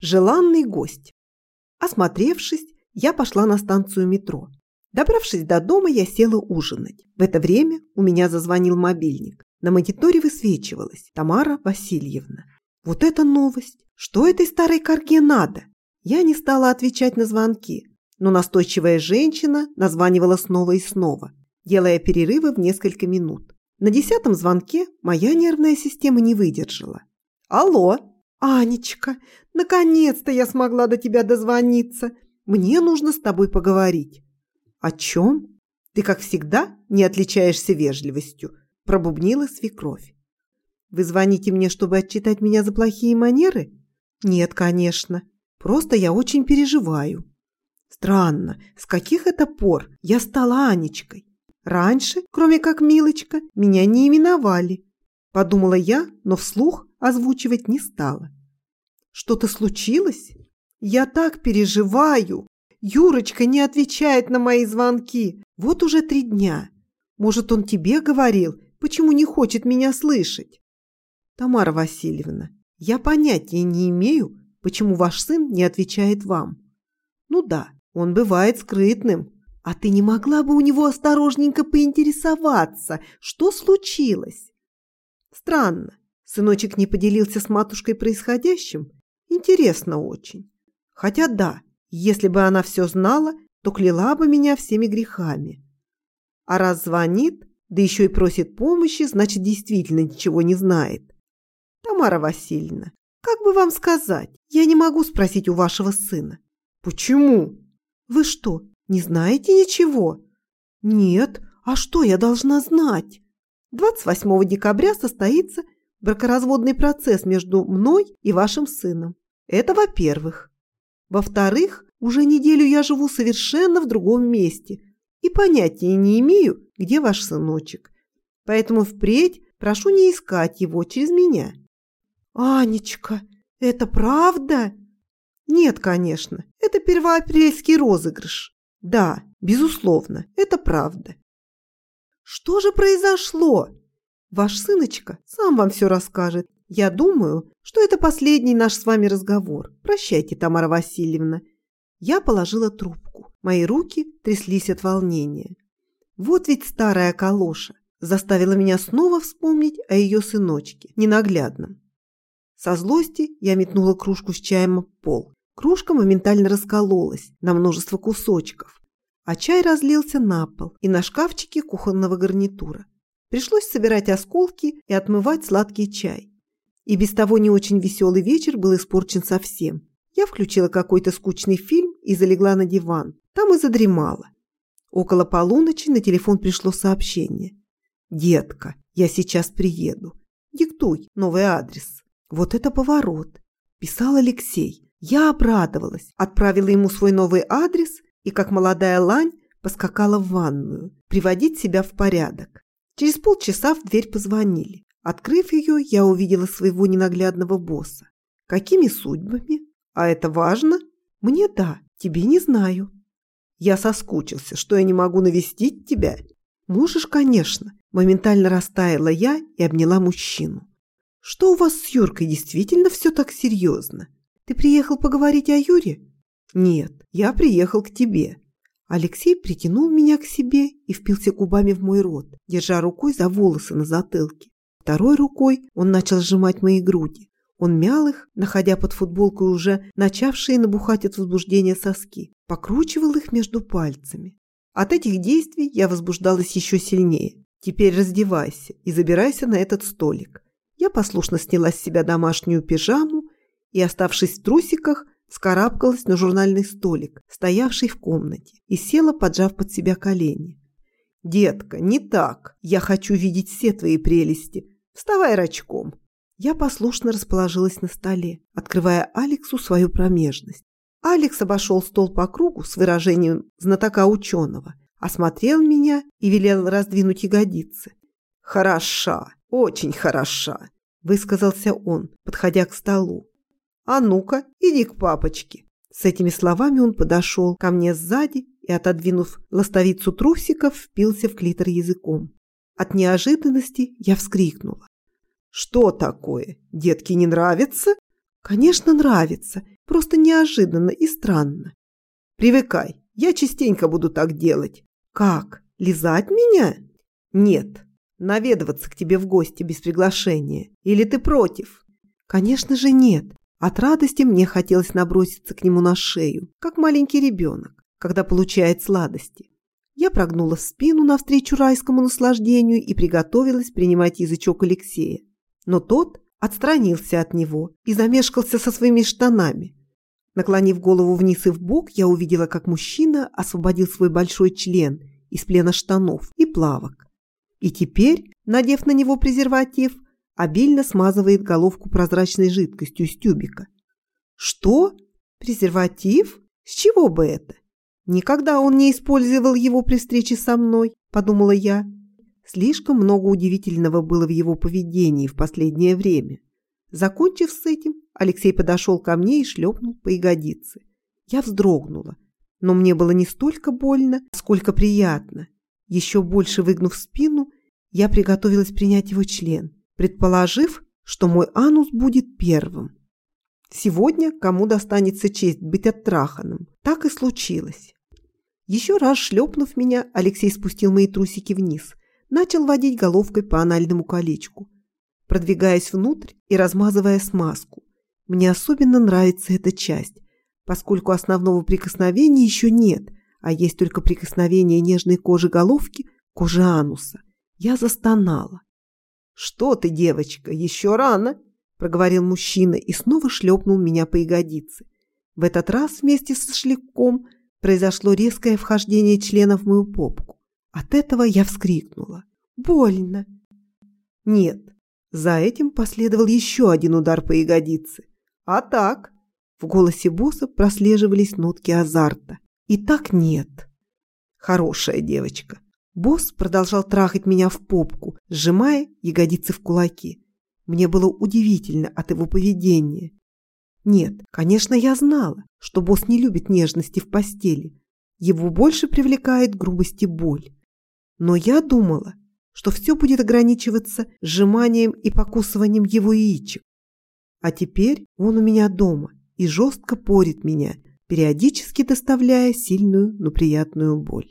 Желанный гость. Осмотревшись, я пошла на станцию метро. Добравшись до дома, я села ужинать. В это время у меня зазвонил мобильник. На мониторе высвечивалась Тамара Васильевна. Вот это новость! Что этой старой корге надо? Я не стала отвечать на звонки, но настойчивая женщина названивала снова и снова, делая перерывы в несколько минут. На десятом звонке моя нервная система не выдержала. «Алло!» «Анечка, наконец-то я смогла до тебя дозвониться. Мне нужно с тобой поговорить». «О чем?» «Ты, как всегда, не отличаешься вежливостью», – пробубнила свекровь. «Вы звоните мне, чтобы отчитать меня за плохие манеры?» «Нет, конечно. Просто я очень переживаю». «Странно, с каких это пор я стала Анечкой? Раньше, кроме как Милочка, меня не именовали». Подумала я, но вслух озвучивать не стала. Что-то случилось? Я так переживаю. Юрочка не отвечает на мои звонки. Вот уже три дня. Может, он тебе говорил, почему не хочет меня слышать? Тамара Васильевна, я понятия не имею, почему ваш сын не отвечает вам. Ну да, он бывает скрытным. А ты не могла бы у него осторожненько поинтересоваться, что случилось? Странно. Сыночек не поделился с матушкой происходящим? Интересно очень. Хотя да, если бы она все знала, то кляла бы меня всеми грехами. А раз звонит, да еще и просит помощи, значит, действительно ничего не знает. Тамара Васильевна, как бы вам сказать, я не могу спросить у вашего сына. Почему? Вы что, не знаете ничего? Нет, а что я должна знать? 28 декабря состоится бракоразводный процесс между мной и вашим сыном. Это во-первых. Во-вторых, уже неделю я живу совершенно в другом месте и понятия не имею, где ваш сыночек. Поэтому впредь прошу не искать его через меня. Анечка, это правда? Нет, конечно, это первоапрельский розыгрыш. Да, безусловно, это правда. Что же произошло? Ваш сыночка сам вам все расскажет. Я думаю, что это последний наш с вами разговор. Прощайте, Тамара Васильевна. Я положила трубку. Мои руки тряслись от волнения. Вот ведь старая калоша заставила меня снова вспомнить о ее сыночке, ненаглядном. Со злости я метнула кружку с чаем в пол. Кружка моментально раскололась на множество кусочков, а чай разлился на пол и на шкафчике кухонного гарнитура. Пришлось собирать осколки и отмывать сладкий чай. И без того не очень веселый вечер был испорчен совсем. Я включила какой-то скучный фильм и залегла на диван. Там и задремала. Около полуночи на телефон пришло сообщение. «Детка, я сейчас приеду. Диктуй новый адрес». Вот это поворот. Писал Алексей. Я обрадовалась, отправила ему свой новый адрес и, как молодая лань, поскакала в ванную, приводить себя в порядок. Через полчаса в дверь позвонили. Открыв ее, я увидела своего ненаглядного босса. Какими судьбами? А это важно? Мне да, тебе не знаю. Я соскучился, что я не могу навестить тебя. Можешь, конечно. Моментально растаяла я и обняла мужчину. Что у вас с Юркой действительно все так серьезно? Ты приехал поговорить о Юре? Нет, я приехал к тебе. Алексей притянул меня к себе и впился губами в мой рот, держа рукой за волосы на затылке. Второй рукой он начал сжимать мои груди. Он мял их, находя под футболкой уже начавшие набухать от возбуждения соски, покручивал их между пальцами. От этих действий я возбуждалась еще сильнее. Теперь раздевайся и забирайся на этот столик. Я послушно сняла с себя домашнюю пижаму и, оставшись в трусиках, Скарабкалась на журнальный столик, стоявший в комнате, и села, поджав под себя колени. «Детка, не так. Я хочу видеть все твои прелести. Вставай рачком». Я послушно расположилась на столе, открывая Алексу свою промежность. Алекс обошел стол по кругу с выражением знатока ученого, осмотрел меня и велел раздвинуть ягодицы. «Хороша, очень хороша», – высказался он, подходя к столу. «А ну-ка, иди к папочке». С этими словами он подошел ко мне сзади и, отодвинув ластовицу трусиков, впился в клитор языком. От неожиданности я вскрикнула. «Что такое? Детке не нравится?» «Конечно, нравится. Просто неожиданно и странно. Привыкай, я частенько буду так делать. Как? Лизать меня? Нет. Наведываться к тебе в гости без приглашения. Или ты против? Конечно же нет. От радости мне хотелось наброситься к нему на шею, как маленький ребенок, когда получает сладости. Я прогнула спину навстречу райскому наслаждению и приготовилась принимать язычок Алексея. Но тот отстранился от него и замешкался со своими штанами. Наклонив голову вниз и вбок, я увидела, как мужчина освободил свой большой член из плена штанов и плавок. И теперь, надев на него презерватив, обильно смазывает головку прозрачной жидкостью из тюбика. Что? Презерватив? С чего бы это? Никогда он не использовал его при встрече со мной, подумала я. Слишком много удивительного было в его поведении в последнее время. Закончив с этим, Алексей подошел ко мне и шлепнул по ягодице. Я вздрогнула, но мне было не столько больно, сколько приятно. Еще больше выгнув спину, я приготовилась принять его член, предположив, что мой анус будет первым. Сегодня кому достанется честь быть оттраханным. Так и случилось. Еще раз шлепнув меня, Алексей спустил мои трусики вниз, начал водить головкой по анальному колечку, продвигаясь внутрь и размазывая смазку. Мне особенно нравится эта часть, поскольку основного прикосновения еще нет, а есть только прикосновение нежной кожи головки, кожи ануса. Я застонала. «Что ты, девочка, еще рано!» – проговорил мужчина и снова шлепнул меня по ягодице. В этот раз вместе со шлепком – произошло резкое вхождение члена в мою попку. От этого я вскрикнула. «Больно!» Нет, за этим последовал еще один удар по ягодице. А так, в голосе босса прослеживались нотки азарта. И так нет. Хорошая девочка. Босс продолжал трахать меня в попку, сжимая ягодицы в кулаки. Мне было удивительно от его поведения. Нет, конечно, я знала, что босс не любит нежности в постели. Его больше привлекает грубость и боль. Но я думала, что все будет ограничиваться сжиманием и покусыванием его яичек. А теперь он у меня дома и жестко порит меня, периодически доставляя сильную, но приятную боль.